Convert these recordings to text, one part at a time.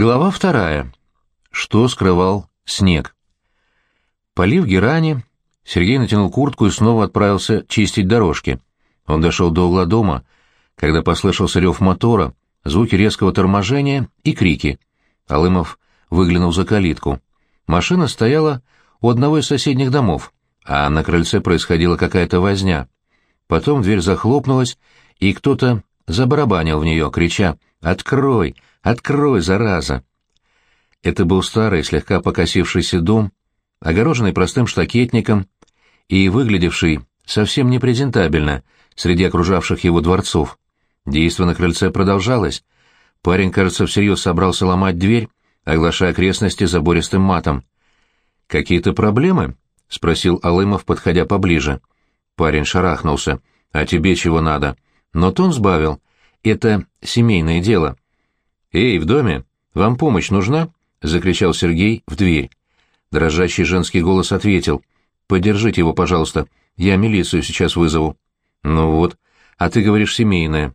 Глава вторая. Что скрывал снег? Полив герани, Сергей натянул куртку и снова отправился чистить дорожки. Он дошел до угла дома, когда послышался рев мотора, звуки резкого торможения и крики. Алымов выглянул за калитку. Машина стояла у одного из соседних домов, а на крыльце происходила какая-то возня. Потом дверь захлопнулась, и кто-то забарабанил в нее, крича «Открой! Открой, зараза!» Это был старый, слегка покосившийся дом, огороженный простым штакетником и выглядевший совсем непрезентабельно среди окружавших его дворцов. Действо на крыльце продолжалось. Парень, кажется, всерьез собрался ломать дверь, оглашая окрестности забористым матом. «Какие-то проблемы?» — спросил Алымов, подходя поближе. Парень шарахнулся. «А тебе чего надо?» Но тон сбавил. «Это семейное дело». «Эй, в доме? Вам помощь нужна?» — закричал Сергей в дверь. Дрожащий женский голос ответил. «Подержите его, пожалуйста. Я милицию сейчас вызову». «Ну вот. А ты говоришь семейное».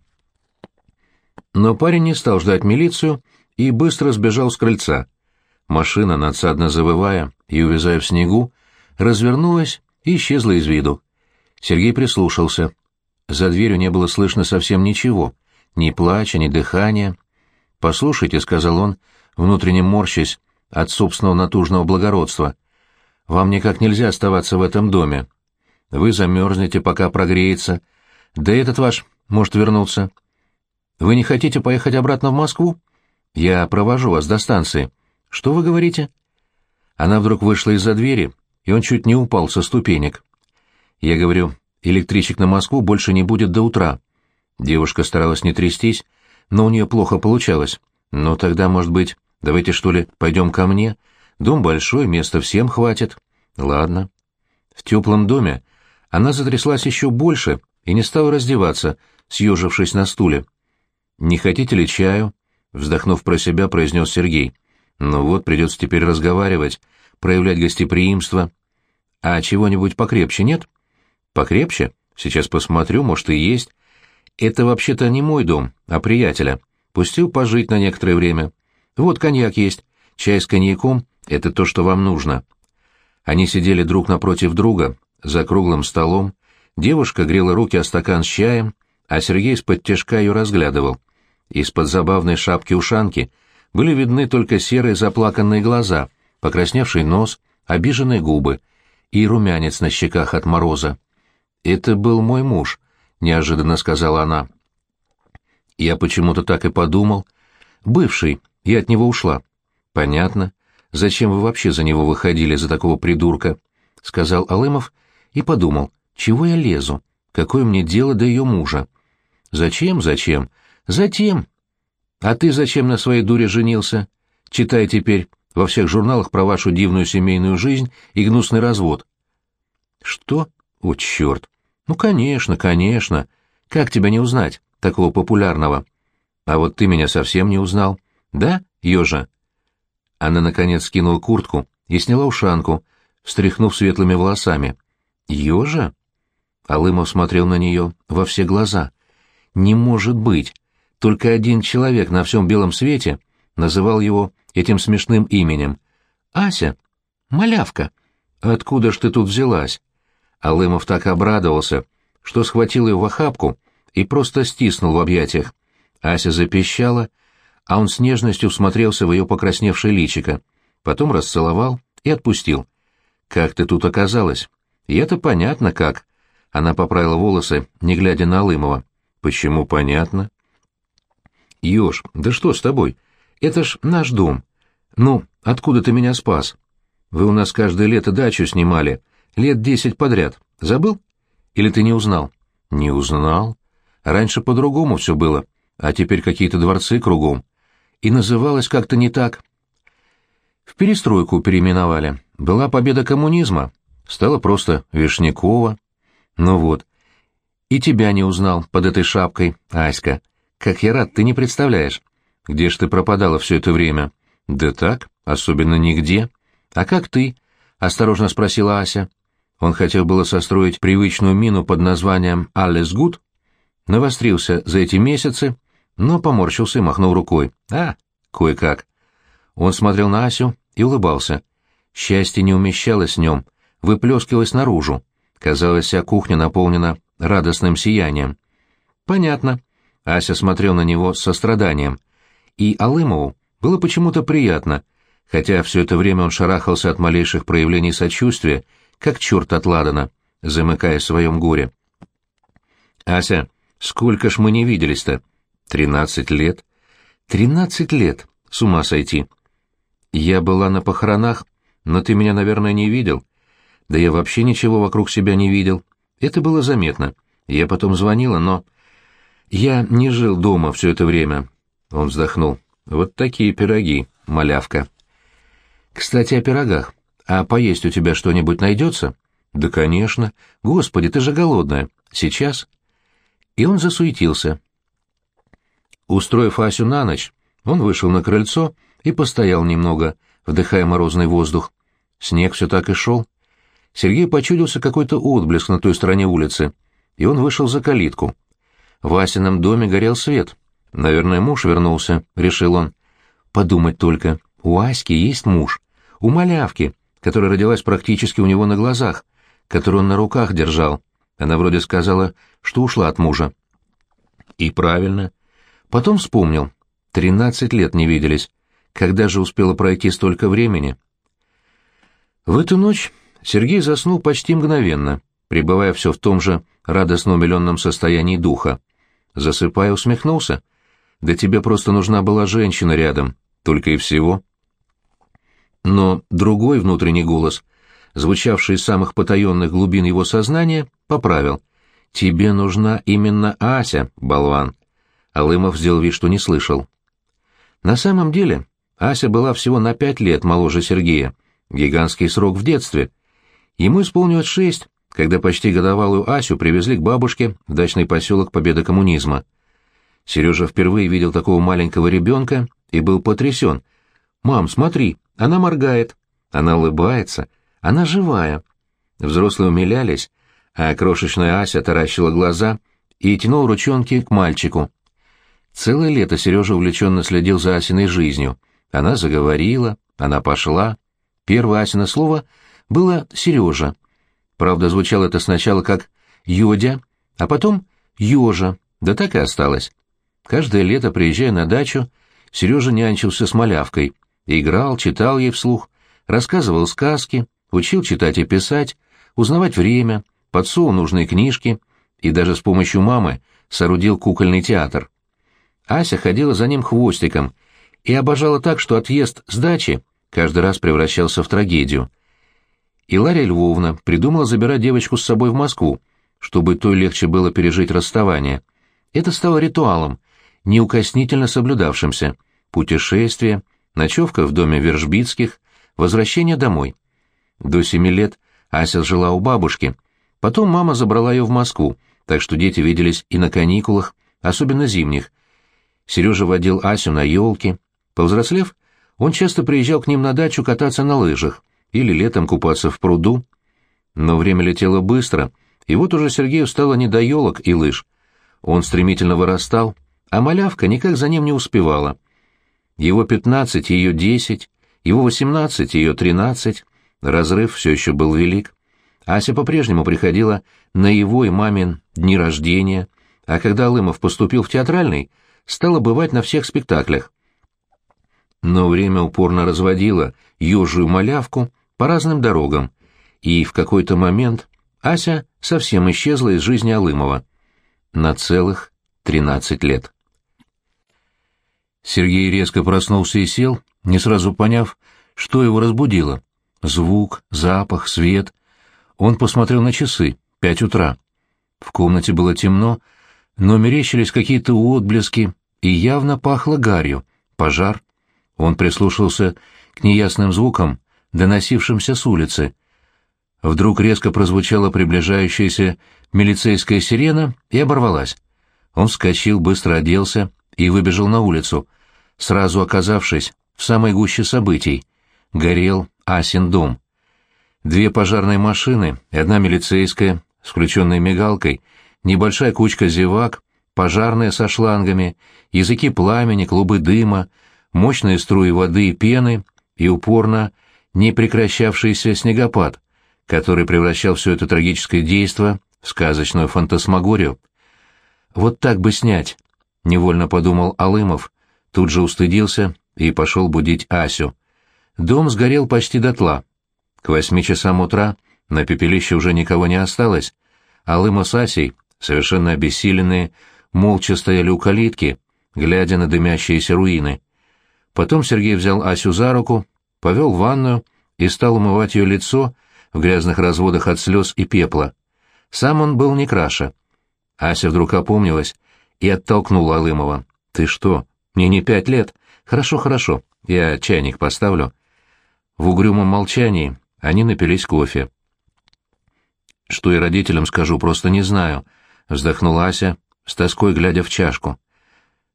Но парень не стал ждать милицию и быстро сбежал с крыльца. Машина, надсадно завывая и увязая в снегу, развернулась и исчезла из виду. Сергей прислушался. За дверью не было слышно совсем ничего, ни плача, ни дыхания. «Послушайте», — сказал он, внутренне морщась от собственного натужного благородства, — «вам никак нельзя оставаться в этом доме. Вы замерзнете, пока прогреется. Да этот ваш может вернуться. Вы не хотите поехать обратно в Москву? Я провожу вас до станции. Что вы говорите?» Она вдруг вышла из-за двери, и он чуть не упал со ступенек. Я говорю, электричек на Москву больше не будет до утра. Девушка старалась не трястись, но у нее плохо получалось. Ну тогда, может быть, давайте что ли пойдем ко мне? Дом большой, места всем хватит. Ладно. В теплом доме она затряслась еще больше и не стала раздеваться, съежившись на стуле. «Не хотите ли чаю?» — вздохнув про себя, произнес Сергей. «Ну вот, придется теперь разговаривать, проявлять гостеприимство. А чего-нибудь покрепче нет?» «Покрепче? Сейчас посмотрю, может, и есть. Это вообще-то не мой дом, а приятеля. Пустил пожить на некоторое время. Вот коньяк есть. Чай с коньяком — это то, что вам нужно». Они сидели друг напротив друга, за круглым столом. Девушка грела руки о стакан с чаем, а Сергей из-под тяжка ее разглядывал. Из-под забавной шапки-ушанки были видны только серые заплаканные глаза, покрасневший нос, обиженные губы и румянец на щеках от мороза. «Это был мой муж», — неожиданно сказала она. Я почему-то так и подумал. «Бывший, я от него ушла». «Понятно. Зачем вы вообще за него выходили, за такого придурка?» — сказал Алымов и подумал, «чего я лезу? Какое мне дело до ее мужа?» «Зачем, зачем? Затем. А ты зачем на своей дуре женился? Читай теперь во всех журналах про вашу дивную семейную жизнь и гнусный развод». «Что? О, черт! Ну, конечно, конечно. Как тебя не узнать, такого популярного? А вот ты меня совсем не узнал. Да, ежа?» Она, наконец, скинула куртку и сняла ушанку, встряхнув светлыми волосами. «Ежа?» Алымов смотрел на нее во все глаза. «Не может быть! Только один человек на всем белом свете называл его этим смешным именем. Ася! Малявка! Откуда ж ты тут взялась?» Алымов так обрадовался, что схватил ее в охапку и просто стиснул в объятиях. Ася запищала, а он с нежностью всмотрелся в ее покрасневшее личико, потом расцеловал и отпустил. «Как ты тут оказалась?» «И это понятно как». Она поправила волосы, не глядя на Алымова. «Почему понятно?» «Ёж, да что с тобой? Это ж наш дом. Ну, откуда ты меня спас? Вы у нас каждое лето дачу снимали, Лет десять подряд. Забыл? Или ты не узнал? Не узнал. Раньше по-другому все было, а теперь какие-то дворцы кругом. И называлось как-то не так. В перестройку переименовали. Была победа коммунизма. Стало просто Вишнякова. Ну вот. И тебя не узнал под этой шапкой, Аська. Как я рад, ты не представляешь. Где ж ты пропадала все это время? Да так, особенно нигде. А как ты? — осторожно спросила Ася. Он хотел было состроить привычную мину под названием «Alles gut», навострился за эти месяцы, но поморщился и махнул рукой. «А, кое-как». Он смотрел на Асю и улыбался. Счастье не умещалось в нем, выплескивалось наружу. Казалось, вся кухня наполнена радостным сиянием. «Понятно». Ася смотрел на него с состраданием. И Алымову было почему-то приятно, хотя все это время он шарахался от малейших проявлений сочувствия, как черт от Ладана, замыкая в своем горе. «Ася, сколько ж мы не виделись-то?» «Тринадцать лет». «Тринадцать лет! С ума сойти!» «Я была на похоронах, но ты меня, наверное, не видел». «Да я вообще ничего вокруг себя не видел. Это было заметно. Я потом звонила, но...» «Я не жил дома все это время». Он вздохнул. «Вот такие пироги, малявка». «Кстати, о пирогах. А поесть у тебя что-нибудь найдется?» «Да, конечно. Господи, ты же голодная. Сейчас?» И он засуетился. Устроив Асю на ночь, он вышел на крыльцо и постоял немного, вдыхая морозный воздух. Снег все так и шел. Сергей почудился какой-то отблеск на той стороне улицы, и он вышел за калитку. В Асином доме горел свет. «Наверное, муж вернулся», — решил он. «Подумать только, у Аськи есть муж. У малявки, которая родилась практически у него на глазах, которую он на руках держал. Она вроде сказала, что ушла от мужа. И правильно. Потом вспомнил. Тринадцать лет не виделись. Когда же успело пройти столько времени? В эту ночь Сергей заснул почти мгновенно, пребывая все в том же радостно умиленном состоянии духа. Засыпая, усмехнулся. «Да тебе просто нужна была женщина рядом, только и всего». Но другой внутренний голос, звучавший из самых потаенных глубин его сознания, поправил. «Тебе нужна именно Ася, болван». Алымов сделал вид, что не слышал. На самом деле, Ася была всего на пять лет моложе Сергея, гигантский срок в детстве. Ему исполнилось шесть, когда почти годовалую Асю привезли к бабушке в дачный поселок Победа коммунизма. Сережа впервые видел такого маленького ребенка и был потрясен. «Мам, смотри, она моргает, она улыбается, она живая». Взрослые умилялись, а крошечная Ася таращила глаза и тянула ручонки к мальчику. Целое лето Сережа увлеченно следил за Асиной жизнью. Она заговорила, она пошла. Первое Асино слово было «Сережа». Правда, звучало это сначала как «Йодя», а потом «Ёжа», да так и осталось. Каждое лето, приезжая на дачу, Сережа нянчился с малявкой, играл, читал ей вслух, рассказывал сказки, учил читать и писать, узнавать время, подсовывал нужные книжки и даже с помощью мамы соорудил кукольный театр. Ася ходила за ним хвостиком и обожала так, что отъезд с дачи каждый раз превращался в трагедию. И Лария Львовна придумала забирать девочку с собой в Москву, чтобы той легче было пережить расставание. Это стало ритуалом, неукоснительно соблюдавшимся. Путешествие, ночевка в доме Вержбицких, возвращение домой. До семи лет Ася жила у бабушки, Потом мама забрала ее в Москву, так что дети виделись и на каникулах, особенно зимних. Сережа водил Асю на елки. Повзрослев, он часто приезжал к ним на дачу кататься на лыжах или летом купаться в пруду. Но время летело быстро, и вот уже Сергею стало не до елок и лыж. Он стремительно вырастал, а малявка никак за ним не успевала. Его пятнадцать, ее десять, его восемнадцать, ее тринадцать. Разрыв все еще был велик. Ася по-прежнему приходила на его и мамин дни рождения, а когда Лымов поступил в театральный, стала бывать на всех спектаклях. Но время упорно разводило ежую малявку по разным дорогам, и в какой-то момент Ася совсем исчезла из жизни Алымова. На целых тринадцать лет. Сергей резко проснулся и сел, не сразу поняв, что его разбудило. Звук, запах, свет — он посмотрел на часы. Пять утра. В комнате было темно, но мерещились какие-то отблески, и явно пахло гарью. Пожар. Он прислушался к неясным звукам, доносившимся с улицы. Вдруг резко прозвучала приближающаяся милицейская сирена и оборвалась. Он вскочил, быстро оделся и выбежал на улицу, сразу оказавшись в самой гуще событий. Горел Асин дом. Две пожарные машины и одна милицейская с включенной мигалкой, небольшая кучка зевак, пожарные со шлангами, языки пламени, клубы дыма, мощные струи воды и пены и упорно не прекращавшийся снегопад, который превращал все это трагическое действо в сказочную фантасмагорию. «Вот так бы снять», — невольно подумал Алымов, тут же устыдился и пошел будить Асю. Дом сгорел почти дотла. К восьми часам утра на пепелище уже никого не осталось. Алыма с Асей, совершенно обессиленные, молча стояли у калитки, глядя на дымящиеся руины. Потом Сергей взял Асю за руку, повел в ванную и стал умывать ее лицо в грязных разводах от слез и пепла. Сам он был не краше. Ася вдруг опомнилась и оттолкнула Алымова. «Ты что? Мне не пять лет. Хорошо, хорошо. Я чайник поставлю». В угрюмом молчании они напились кофе. «Что и родителям скажу, просто не знаю», — вздохнула Ася, с тоской глядя в чашку.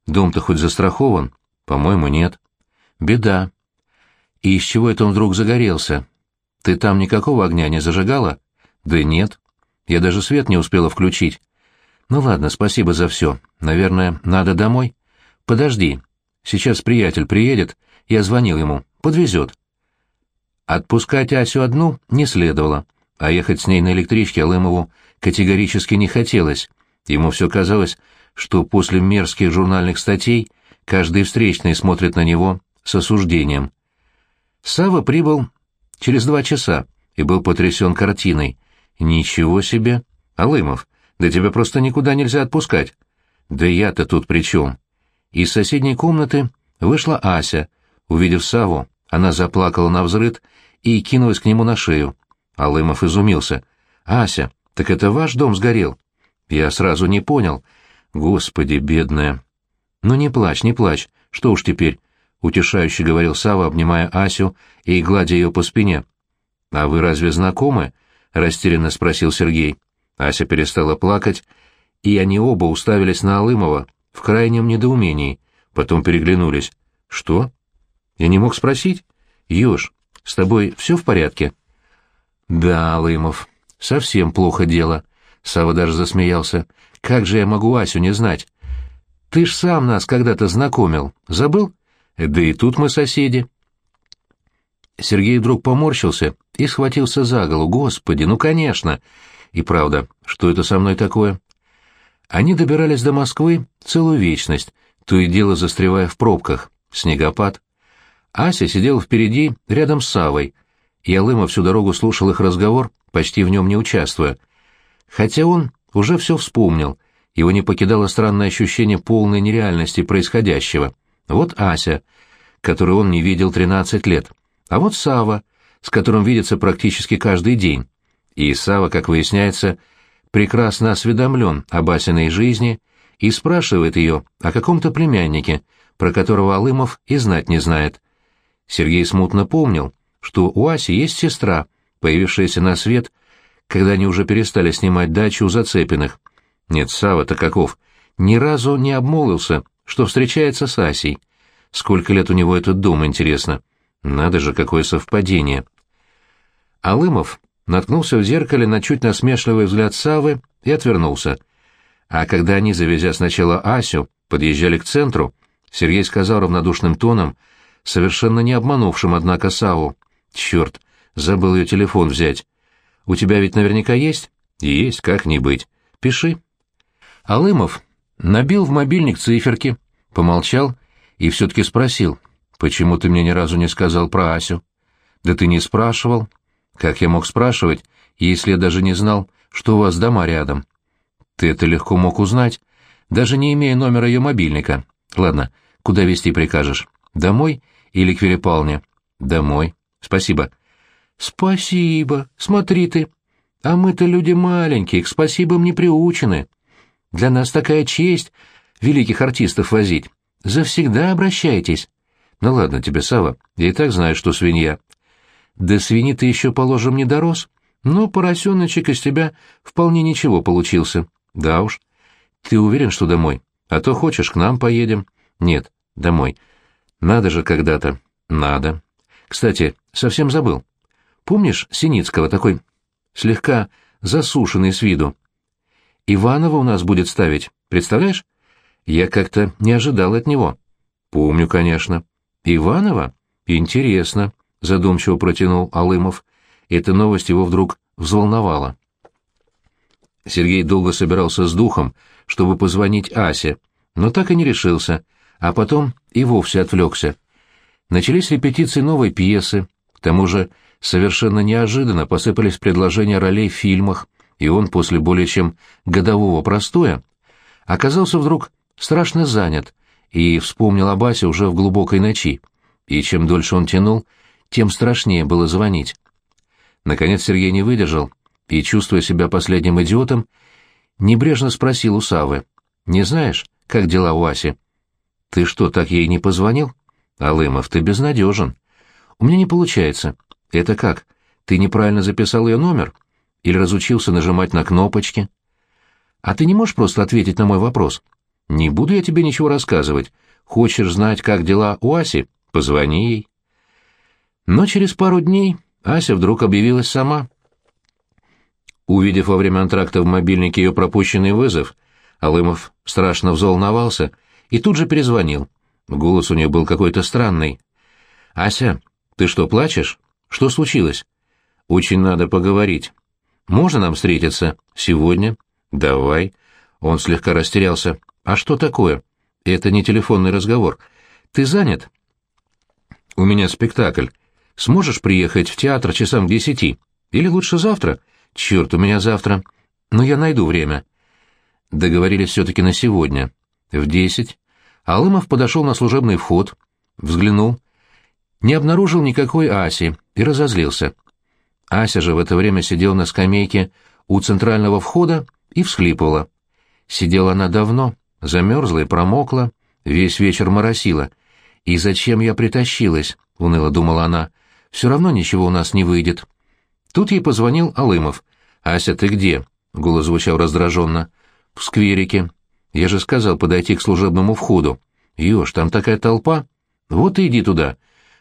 «Дом-то хоть застрахован?» «По-моему, нет». «Беда». «И из чего это он вдруг загорелся? Ты там никакого огня не зажигала?» «Да нет. Я даже свет не успела включить». «Ну ладно, спасибо за все. Наверное, надо домой?» «Подожди. Сейчас приятель приедет. Я звонил ему. Подвезет». Отпускать Асю одну не следовало, а ехать с ней на электричке Алымову категорически не хотелось. Ему все казалось, что после мерзких журнальных статей каждый встречный смотрит на него с осуждением. Сава прибыл через два часа и был потрясен картиной. «Ничего себе! Алымов, да тебя просто никуда нельзя отпускать!» «Да я-то тут при чем?» Из соседней комнаты вышла Ася. Увидев Саву, она заплакала на взрыд и кинулась к нему на шею. Алымов изумился. «Ася, так это ваш дом сгорел?» Я сразу не понял. Господи, бедная. «Ну не плачь, не плачь. Что уж теперь?» — утешающе говорил Сава, обнимая Асю и гладя ее по спине. «А вы разве знакомы?» — растерянно спросил Сергей. Ася перестала плакать, и они оба уставились на Алымова в крайнем недоумении, потом переглянулись. «Что?» «Я не мог спросить?» «Ёж, с тобой все в порядке?» «Да, Алымов, совсем плохо дело». Сава даже засмеялся. «Как же я могу Асю не знать? Ты ж сам нас когда-то знакомил. Забыл? Да и тут мы соседи». Сергей вдруг поморщился и схватился за голову. «Господи, ну конечно!» И правда, что это со мной такое? Они добирались до Москвы целую вечность, то и дело застревая в пробках. Снегопад. Ася сидела впереди, рядом с Савой, и Алыма всю дорогу слушал их разговор, почти в нем не участвуя. Хотя он уже все вспомнил, его не покидало странное ощущение полной нереальности происходящего. Вот Ася, которую он не видел 13 лет, а вот Сава, с которым видится практически каждый день. И Сава, как выясняется, прекрасно осведомлен об Асиной жизни и спрашивает ее о каком-то племяннике, про которого Алымов и знать не знает. Сергей смутно помнил, что у Аси есть сестра, появившаяся на свет, когда они уже перестали снимать дачу у Зацепиных. Нет, Сава-то каков, ни разу не обмолвился, что встречается с Асей. Сколько лет у него этот дом, интересно? Надо же, какое совпадение. Алымов наткнулся в зеркале на чуть насмешливый взгляд Савы и отвернулся. А когда они, завезя сначала Асю, подъезжали к центру, Сергей сказал равнодушным тоном, совершенно не обманувшим, однако, Саву. «Черт, забыл ее телефон взять. У тебя ведь наверняка есть?» «Есть, как не быть. Пиши». Алымов набил в мобильник циферки, помолчал и все-таки спросил, «Почему ты мне ни разу не сказал про Асю?» «Да ты не спрашивал». «Как я мог спрашивать, если я даже не знал, что у вас дома рядом?» «Ты это легко мог узнать, даже не имея номера ее мобильника. Ладно, куда везти прикажешь? Домой или к Верепалне? Домой. Спасибо. Спасибо. Смотри ты. А мы-то люди маленькие, к спасибам не приучены. Для нас такая честь великих артистов возить. Завсегда обращайтесь. Ну ладно тебе, Сава, я и так знаю, что свинья. Да свиньи ты еще, положим, не дорос. Но поросеночек из тебя вполне ничего получился. Да уж. Ты уверен, что домой? А то хочешь, к нам поедем. Нет, домой. Надо же когда-то. Надо. Кстати, совсем забыл. Помнишь Синицкого, такой слегка засушенный с виду? Иванова у нас будет ставить, представляешь? Я как-то не ожидал от него. Помню, конечно. Иванова? Интересно, задумчиво протянул Алымов. Эта новость его вдруг взволновала. Сергей долго собирался с духом, чтобы позвонить Асе, но так и не решился, а потом и вовсе отвлекся. Начались репетиции новой пьесы, к тому же совершенно неожиданно посыпались предложения ролей в фильмах, и он после более чем годового простоя оказался вдруг страшно занят и вспомнил об Асе уже в глубокой ночи, и чем дольше он тянул, тем страшнее было звонить. Наконец Сергей не выдержал и, чувствуя себя последним идиотом, небрежно спросил у Савы, «Не знаешь, как дела у Аси?» «Ты что, так ей не позвонил?» «Алымов, ты безнадежен. У меня не получается. Это как? Ты неправильно записал ее номер? Или разучился нажимать на кнопочки?» «А ты не можешь просто ответить на мой вопрос?» «Не буду я тебе ничего рассказывать. Хочешь знать, как дела у Аси? Позвони ей». Но через пару дней Ася вдруг объявилась сама. Увидев во время антракта в мобильнике ее пропущенный вызов, Алымов страшно взволновался и тут же перезвонил. Голос у нее был какой-то странный. «Ася, ты что, плачешь? Что случилось?» «Очень надо поговорить. Можно нам встретиться? Сегодня?» «Давай». Он слегка растерялся. «А что такое?» «Это не телефонный разговор. Ты занят?» «У меня спектакль. Сможешь приехать в театр часам к десяти? Или лучше завтра?» «Черт, у меня завтра. Но я найду время». Договорились все-таки на сегодня. В десять. Алымов подошел на служебный вход, взглянул, не обнаружил никакой Аси и разозлился. Ася же в это время сидела на скамейке у центрального входа и всхлипывала. Сидела она давно, замерзла и промокла, весь вечер моросила. «И зачем я притащилась?» — уныло думала она. «Все равно ничего у нас не выйдет». Тут ей позвонил Алымов. «Ася, ты где?» — голос звучал раздраженно. «В скверике. Я же сказал подойти к служебному входу. Ёж, там такая толпа. Вот и иди туда.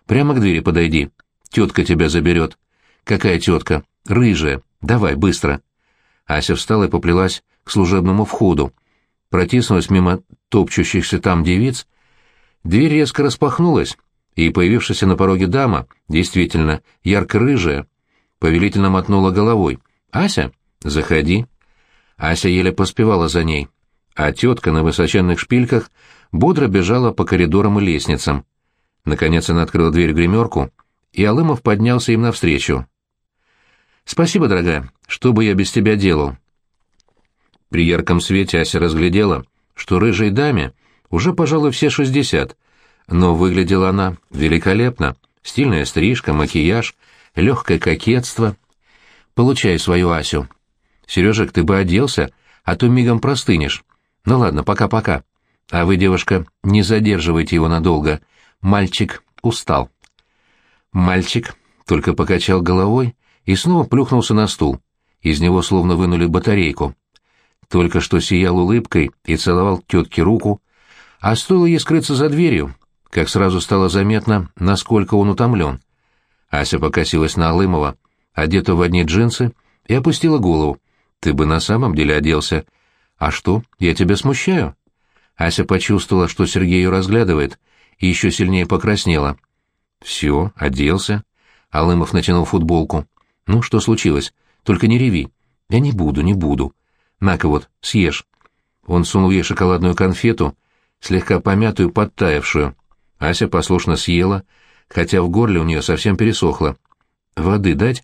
Прямо к двери подойди. Тетка тебя заберет». «Какая тетка?» «Рыжая. Давай, быстро». Ася встала и поплелась к служебному входу. Протиснулась мимо топчущихся там девиц. Дверь резко распахнулась, и появившаяся на пороге дама, действительно ярко-рыжая, повелительно мотнула головой. «Ася, заходи». Ася еле поспевала за ней, а тетка на высоченных шпильках бодро бежала по коридорам и лестницам. Наконец она открыла дверь в гримерку, и Алымов поднялся им навстречу. «Спасибо, дорогая. Что бы я без тебя делал?» При ярком свете Ася разглядела, что рыжей даме уже, пожалуй, все шестьдесят, но выглядела она великолепно. Стильная стрижка, макияж, легкое кокетство. Получай свою Асю. Сережек, ты бы оделся, а то мигом простынешь. Ну ладно, пока-пока. А вы, девушка, не задерживайте его надолго. Мальчик устал. Мальчик только покачал головой и снова плюхнулся на стул. Из него словно вынули батарейку. Только что сиял улыбкой и целовал тетке руку, а стоило ей скрыться за дверью, как сразу стало заметно, насколько он утомлен. Ася покосилась на Алымова, одетую в одни джинсы, и опустила голову. «Ты бы на самом деле оделся. А что, я тебя смущаю?» Ася почувствовала, что Сергей ее разглядывает, и еще сильнее покраснела. «Все, оделся». Алымов натянул футболку. «Ну, что случилось? Только не реви». «Я не буду, не буду». «На-ка вот, съешь». Он сунул ей шоколадную конфету, слегка помятую, подтаявшую. Ася послушно съела, хотя в горле у нее совсем пересохло. «Воды дать?»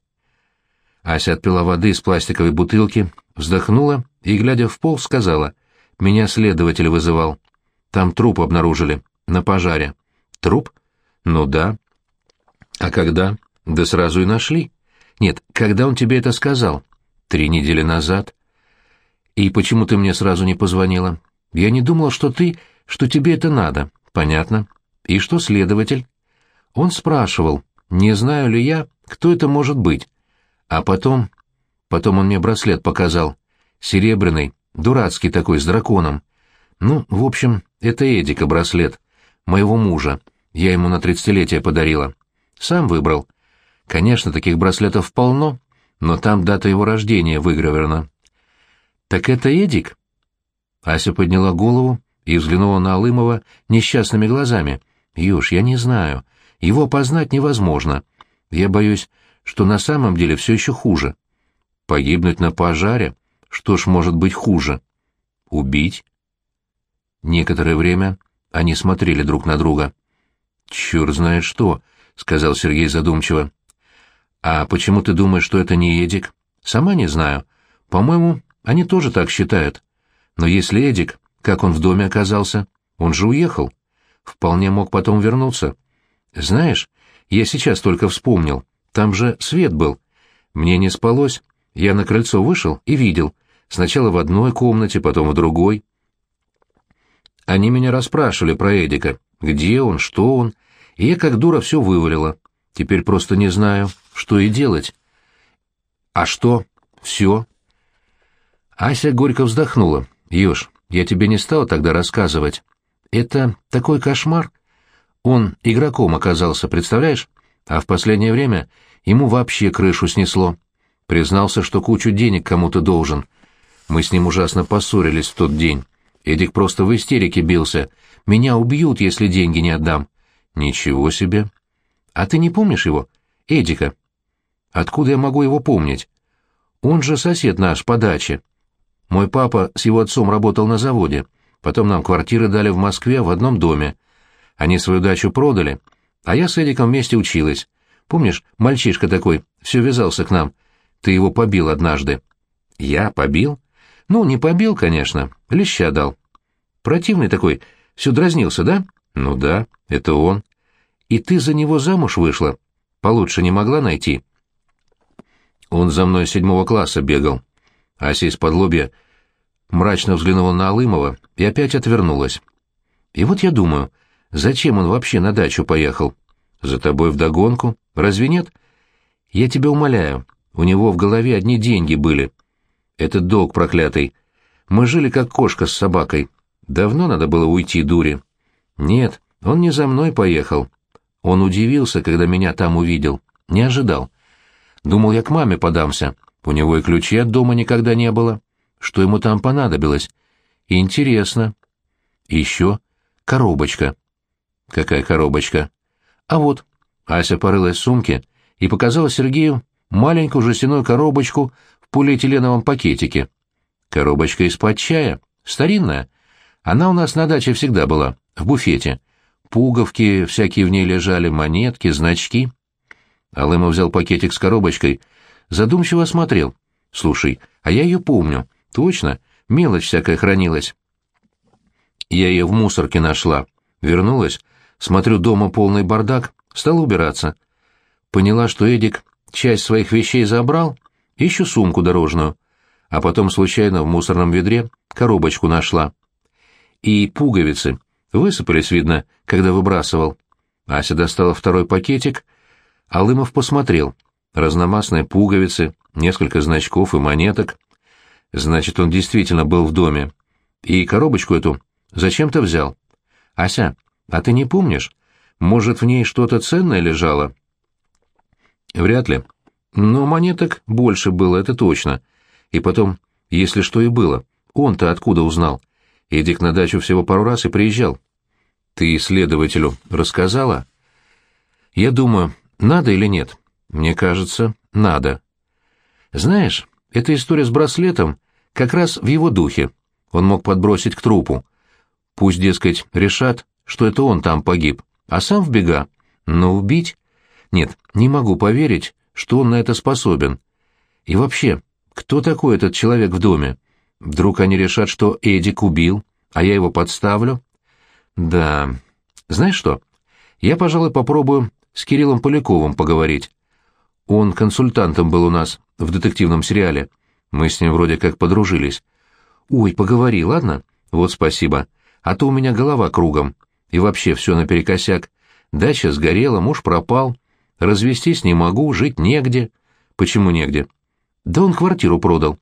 Ася отпила воды из пластиковой бутылки, вздохнула и, глядя в пол, сказала, «Меня следователь вызывал. Там труп обнаружили, на пожаре». «Труп?» «Ну да». «А когда?» «Да сразу и нашли». «Нет, когда он тебе это сказал?» «Три недели назад». «И почему ты мне сразу не позвонила?» «Я не думала, что ты, что тебе это надо». «Понятно». «И что следователь?» Он спрашивал, не знаю ли я, кто это может быть. А потом... Потом он мне браслет показал. Серебряный, дурацкий такой, с драконом. Ну, в общем, это Эдика браслет. Моего мужа. Я ему на тридцатилетие подарила. Сам выбрал. Конечно, таких браслетов полно, но там дата его рождения выгравирована. «Так это Эдик?» Ася подняла голову и взглянула на Алымова несчастными глазами. Юж, я не знаю. Его опознать невозможно. Я боюсь, что на самом деле все еще хуже. Погибнуть на пожаре? Что ж может быть хуже? Убить? Некоторое время они смотрели друг на друга. «Черт знает что», — сказал Сергей задумчиво. «А почему ты думаешь, что это не Эдик?» «Сама не знаю. По-моему, они тоже так считают. Но если Эдик, как он в доме оказался? Он же уехал. Вполне мог потом вернуться. Знаешь, я сейчас только вспомнил. Там же свет был. Мне не спалось. Я на крыльцо вышел и видел. Сначала в одной комнате, потом в другой. Они меня расспрашивали про Эдика. Где он, что он. И я как дура все вывалила. Теперь просто не знаю, что и делать. А что? Все. Ася горько вздохнула. Ёж, я тебе не стала тогда рассказывать. Это такой кошмар. Он игроком оказался, представляешь? А в последнее время ему вообще крышу снесло. Признался, что кучу денег кому-то должен. Мы с ним ужасно поссорились в тот день. Эдик просто в истерике бился. Меня убьют, если деньги не отдам. Ничего себе. А ты не помнишь его? Эдика. Откуда я могу его помнить? Он же сосед наш по даче. Мой папа с его отцом работал на заводе. Потом нам квартиры дали в Москве в одном доме. Они свою дачу продали, а я с Эдиком вместе училась. Помнишь, мальчишка такой, все вязался к нам. Ты его побил однажды. Я побил? Ну, не побил, конечно, леща дал. Противный такой, все дразнился, да? Ну да, это он. И ты за него замуж вышла? Получше не могла найти? Он за мной седьмого класса бегал. Ася из-под лобья мрачно взглянула на Алымова и опять отвернулась. И вот я думаю, зачем он вообще на дачу поехал? За тобой вдогонку? Разве нет? Я тебя умоляю, у него в голове одни деньги были. Этот долг проклятый. Мы жили как кошка с собакой. Давно надо было уйти, дури. Нет, он не за мной поехал. Он удивился, когда меня там увидел. Не ожидал. Думал, я к маме подамся. У него и ключей от дома никогда не было. Что ему там понадобилось? Интересно. Еще коробочка. Какая коробочка? А вот. Ася порылась в сумке и показала Сергею маленькую жестяную коробочку в полиэтиленовом пакетике. Коробочка из-под чая. Старинная. Она у нас на даче всегда была, в буфете. Пуговки всякие в ней лежали, монетки, значки. Алымов взял пакетик с коробочкой, задумчиво осмотрел. «Слушай, а я ее помню. Точно, мелочь всякая хранилась». Я ее в мусорке нашла. Вернулась, смотрю, дома полный бардак, стала убираться. Поняла, что Эдик часть своих вещей забрал, ищу сумку дорожную. А потом случайно в мусорном ведре коробочку нашла. И пуговицы. Высыпались, видно, когда выбрасывал. Ася достала второй пакетик, а Лымов посмотрел. Разномастные пуговицы, несколько значков и монеток. Значит, он действительно был в доме. И коробочку эту зачем-то взял. Ася, а ты не помнишь? Может, в ней что-то ценное лежало? Вряд ли. Но монеток больше было, это точно. И потом, если что и было, он-то откуда узнал? Эдик на дачу всего пару раз и приезжал. Ты следователю рассказала? Я думаю, надо или нет? Мне кажется, надо. Знаешь, эта история с браслетом как раз в его духе. Он мог подбросить к трупу. Пусть, дескать, решат, что это он там погиб, а сам в бега. Но убить? Нет, не могу поверить, что он на это способен. И вообще, кто такой этот человек в доме? Вдруг они решат, что Эдик убил, а я его подставлю? Да. Знаешь что? Я, пожалуй, попробую с Кириллом Поляковым поговорить. Он консультантом был у нас в детективном сериале. Мы с ним вроде как подружились. Ой, поговори, ладно? Вот спасибо. А то у меня голова кругом. И вообще все наперекосяк. Дача сгорела, муж пропал. Развестись не могу, жить негде. Почему негде? Да он квартиру продал.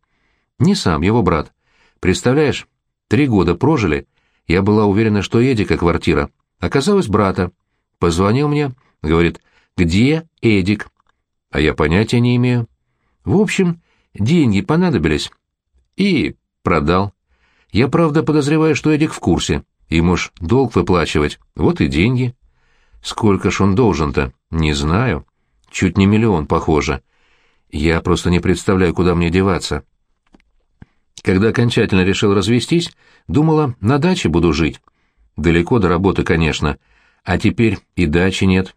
Не сам, его брат. Представляешь, три года прожили. Я была уверена, что Эдика квартира. Оказалось, брата. Позвонил мне, говорит, где Эдик? А я понятия не имею. В общем, деньги понадобились. И продал. Я, правда, подозреваю, что Эдик в курсе. Ему ж долг выплачивать. Вот и деньги. Сколько ж он должен-то? Не знаю. Чуть не миллион, похоже. Я просто не представляю, куда мне деваться. Когда окончательно решил развестись, думала, на даче буду жить. Далеко до работы, конечно. А теперь и дачи нет.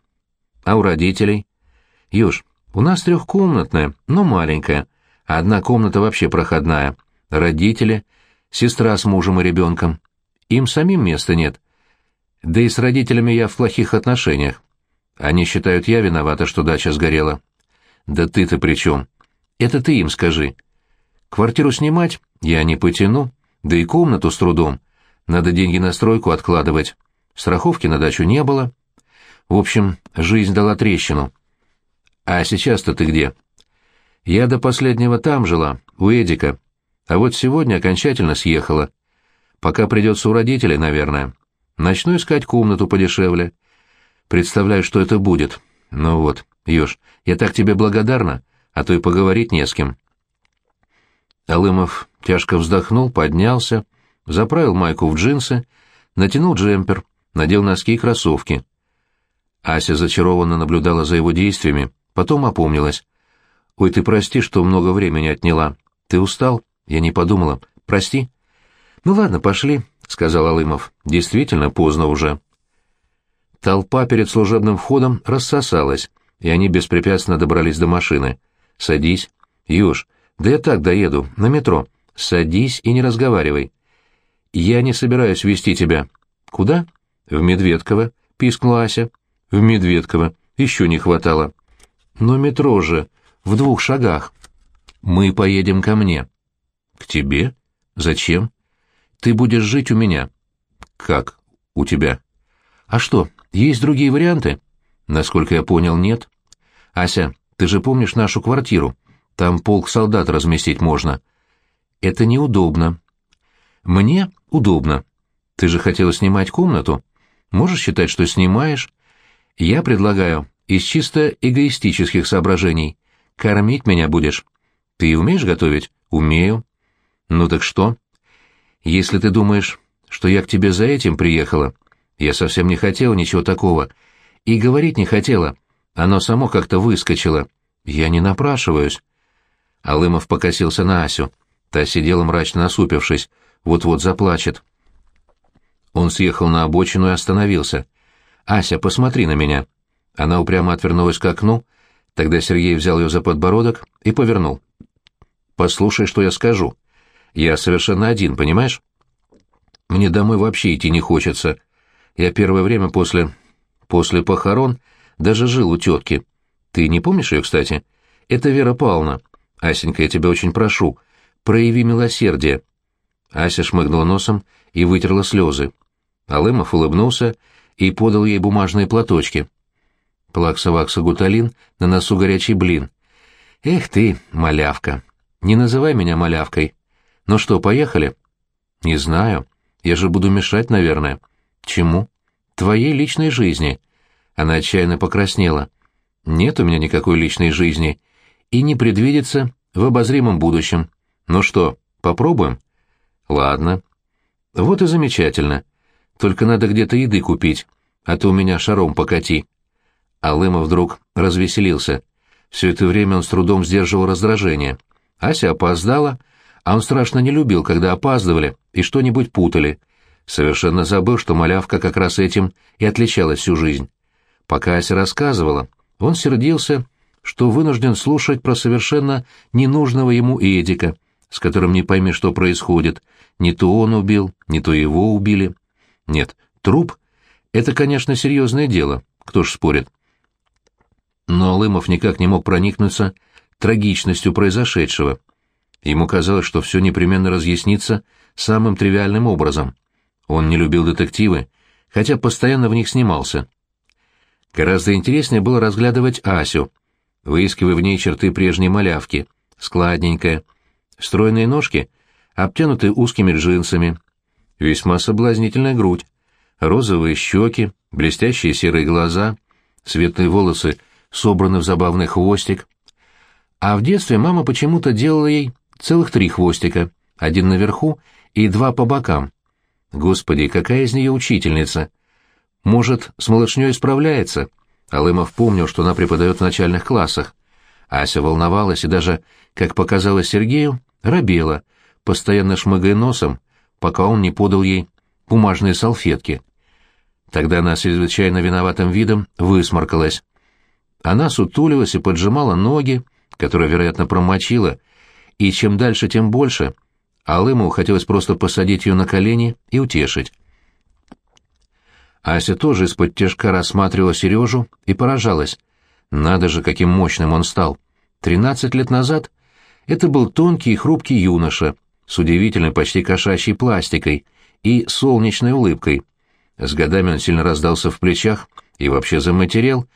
А у родителей? Юж, у нас трехкомнатная, но маленькая. Одна комната вообще проходная. Родители, сестра с мужем и ребенком. Им самим места нет. Да и с родителями я в плохих отношениях. Они считают, я виновата, что дача сгорела. Да ты-то при чем? Это ты им скажи. Квартиру снимать я не потяну, да и комнату с трудом. Надо деньги на стройку откладывать. Страховки на дачу не было. В общем, жизнь дала трещину. А сейчас-то ты где? Я до последнего там жила, у Эдика. А вот сегодня окончательно съехала. Пока придется у родителей, наверное. Начну искать комнату подешевле. Представляю, что это будет. Ну вот, Ёж, я так тебе благодарна, а то и поговорить не с кем. Алымов тяжко вздохнул, поднялся, заправил майку в джинсы, натянул джемпер, надел носки и кроссовки. Ася зачарованно наблюдала за его действиями, потом опомнилась. «Ой, ты прости, что много времени отняла. Ты устал?» Я не подумала. «Прости». «Ну ладно, пошли», — сказал Алымов. «Действительно поздно уже». Толпа перед служебным входом рассосалась, и они беспрепятственно добрались до машины. «Садись». «Юж, да я так доеду, на метро. Садись и не разговаривай». «Я не собираюсь вести тебя». «Куда?» «В Медведково», — пискнула Ася. «В Медведково. Еще не хватало». «Но метро же, в двух шагах». «Мы поедем ко мне». «К тебе? Зачем?» «Ты будешь жить у меня». «Как? У тебя?» «А что, есть другие варианты?» «Насколько я понял, нет». «Ася, ты же помнишь нашу квартиру? Там полк солдат разместить можно». «Это неудобно». «Мне удобно. Ты же хотела снимать комнату. Можешь считать, что снимаешь. Я предлагаю из чисто эгоистических соображений. Кормить меня будешь. Ты умеешь готовить? Умею. Ну так что? Если ты думаешь, что я к тебе за этим приехала, я совсем не хотела ничего такого. И говорить не хотела. Оно само как-то выскочило. Я не напрашиваюсь. Алымов покосился на Асю. Та сидела мрачно насупившись, вот-вот заплачет. Он съехал на обочину и остановился. «Ася, посмотри на меня». Она упрямо отвернулась к окну, тогда Сергей взял ее за подбородок и повернул. «Послушай, что я скажу. Я совершенно один, понимаешь? Мне домой вообще идти не хочется. Я первое время после... после похорон даже жил у тетки. Ты не помнишь ее, кстати? Это Вера Павловна. Асенька, я тебя очень прошу, прояви милосердие». Ася шмыгнула носом и вытерла слезы. Алымов улыбнулся и подал ей бумажные платочки. Плакса-вакса-гуталин, на носу горячий блин. «Эх ты, малявка! Не называй меня малявкой. Ну что, поехали?» «Не знаю. Я же буду мешать, наверное». «Чему?» «Твоей личной жизни». Она отчаянно покраснела. «Нет у меня никакой личной жизни. И не предвидится в обозримом будущем. Ну что, попробуем?» «Ладно». «Вот и замечательно. Только надо где-то еды купить, а то у меня шаром покати». Алымов вдруг развеселился. Все это время он с трудом сдерживал раздражение. Ася опоздала, а он страшно не любил, когда опаздывали и что-нибудь путали. Совершенно забыл, что малявка как раз этим и отличалась всю жизнь. Пока Ася рассказывала, он сердился, что вынужден слушать про совершенно ненужного ему Эдика, с которым не пойми, что происходит. Не то он убил, не то его убили. Нет, труп — это, конечно, серьезное дело, кто ж спорит. Но Алымов никак не мог проникнуться трагичностью произошедшего. Ему казалось, что все непременно разъяснится самым тривиальным образом. Он не любил детективы, хотя постоянно в них снимался. Гораздо интереснее было разглядывать Асю, выискивая в ней черты прежней малявки, складненькая, стройные ножки, обтянутые узкими джинсами, Весьма соблазнительная грудь, розовые щеки, блестящие серые глаза, светлые волосы собраны в забавный хвостик. А в детстве мама почему-то делала ей целых три хвостика, один наверху и два по бокам. Господи, какая из нее учительница! Может, с малышней справляется? Алымов помнил, что она преподает в начальных классах. Ася волновалась и даже, как показалось Сергею, робела, постоянно шмыгая носом, пока он не подал ей бумажные салфетки. Тогда она с чрезвычайно виноватым видом высморкалась. Она сутулилась и поджимала ноги, которые, вероятно, промочила, и чем дальше, тем больше. Алыму хотелось просто посадить ее на колени и утешить. Ася тоже из-под тяжка рассматривала Сережу и поражалась. Надо же, каким мощным он стал. Тринадцать лет назад это был тонкий и хрупкий юноша с удивительной почти кошачьей пластикой и солнечной улыбкой. С годами он сильно раздался в плечах и вообще заматерел,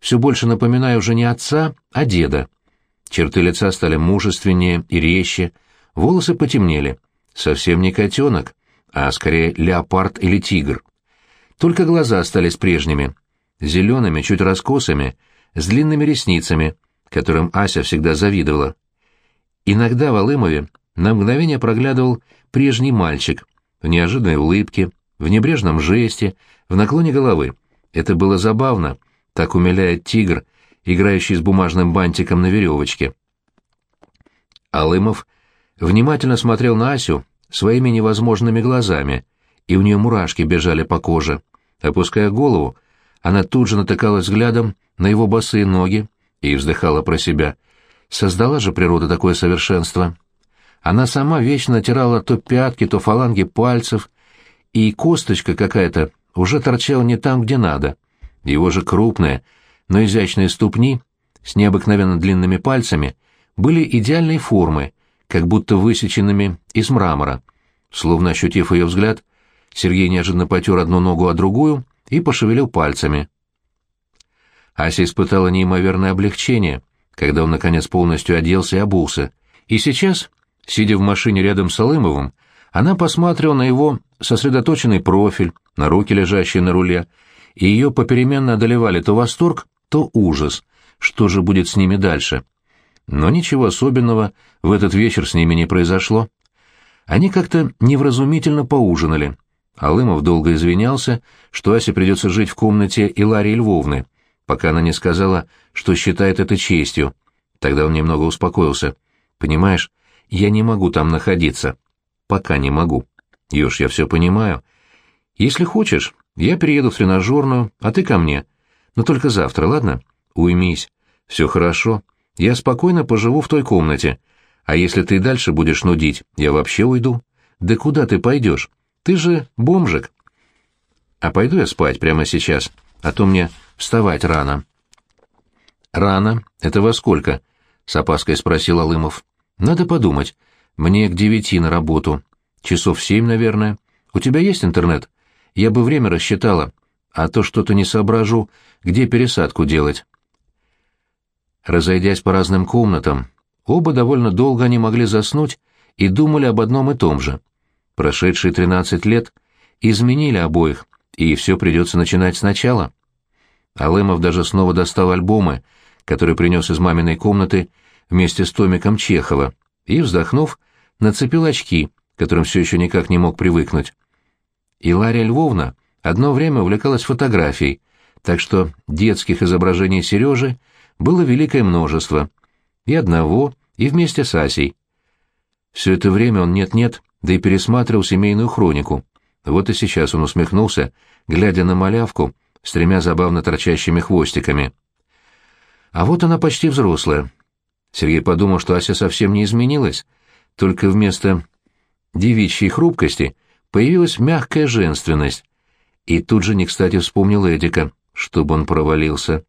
все больше напоминая уже не отца, а деда. Черты лица стали мужественнее и резче, волосы потемнели. Совсем не котенок, а скорее леопард или тигр. Только глаза остались прежними, зелеными, чуть раскосыми, с длинными ресницами, которым Ася всегда завидовала. Иногда в Алымове на мгновение проглядывал прежний мальчик, в неожиданной улыбке, в небрежном жесте, в наклоне головы. Это было забавно, так умиляет тигр, играющий с бумажным бантиком на веревочке. Алымов внимательно смотрел на Асю своими невозможными глазами, и у нее мурашки бежали по коже. Опуская голову, она тут же натыкалась взглядом на его босые ноги и вздыхала про себя. Создала же природа такое совершенство. Она сама вечно натирала то пятки, то фаланги пальцев, и косточка какая-то уже торчала не там, где надо. Его же крупные, но изящные ступни с необыкновенно длинными пальцами были идеальной формы, как будто высеченными из мрамора. Словно ощутив ее взгляд, Сергей неожиданно потер одну ногу, а другую и пошевелил пальцами. Ася испытала неимоверное облегчение, когда он, наконец, полностью оделся и обулся. И сейчас, сидя в машине рядом с Алымовым, она посмотрела на его сосредоточенный профиль, на руки, лежащие на руле, и ее попеременно одолевали то восторг, то ужас. Что же будет с ними дальше? Но ничего особенного в этот вечер с ними не произошло. Они как-то невразумительно поужинали. Алымов долго извинялся, что Асе придется жить в комнате Иларии Львовны, пока она не сказала, что считает это честью. Тогда он немного успокоился. «Понимаешь, я не могу там находиться. Пока не могу. Ёж, я все понимаю. Если хочешь, я перееду в тренажерную, а ты ко мне. Но только завтра, ладно? Уймись. Все хорошо. Я спокойно поживу в той комнате. А если ты дальше будешь нудить, я вообще уйду. Да куда ты пойдешь? Ты же бомжик. А пойду я спать прямо сейчас, а то мне вставать рано. Рано? Это во сколько? С опаской спросил Алымов. Надо подумать. Мне к девяти на работу. Часов семь, наверное. У тебя есть интернет? Я бы время рассчитала, а то что-то не соображу, где пересадку делать. Разойдясь по разным комнатам, оба довольно долго не могли заснуть и думали об одном и том же — Прошедшие тринадцать лет изменили обоих, и все придется начинать сначала. Алымов даже снова достал альбомы, которые принес из маминой комнаты вместе с томиком Чехова, и, вздохнув, нацепил очки, которым все еще никак не мог привыкнуть. И Лария Львовна одно время увлекалась фотографией, так что детских изображений Сережи было великое множество, и одного, и вместе с Асей. Все это время он нет-нет да и пересматривал семейную хронику. Вот и сейчас он усмехнулся, глядя на малявку с тремя забавно торчащими хвостиками. А вот она почти взрослая. Сергей подумал, что Ася совсем не изменилась, только вместо девичьей хрупкости появилась мягкая женственность. И тут же не кстати вспомнил Эдика, чтобы он провалился.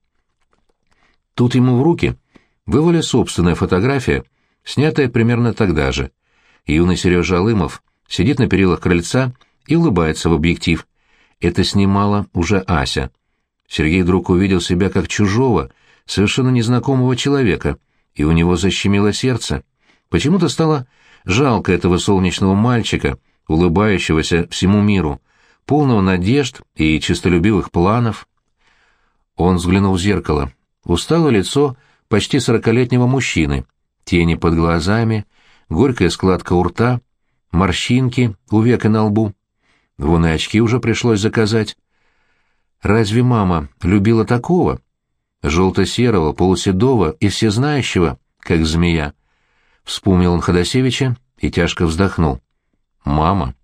Тут ему в руки вывали собственная фотография, снятая примерно тогда же — Юный Сережа Алымов сидит на перилах крыльца и улыбается в объектив. Это снимала уже Ася. Сергей вдруг увидел себя как чужого, совершенно незнакомого человека, и у него защемило сердце. Почему-то стало жалко этого солнечного мальчика, улыбающегося всему миру, полного надежд и честолюбивых планов. Он взглянул в зеркало. Устало лицо почти сорокалетнего мужчины, тени под глазами, горькая складка у рта, морщинки у века на лбу. Вон и очки уже пришлось заказать. разве мама любила такого? Желто-серого, полуседого и всезнающего, как змея. Вспомнил он Ходосевича и тяжко вздохнул. Мама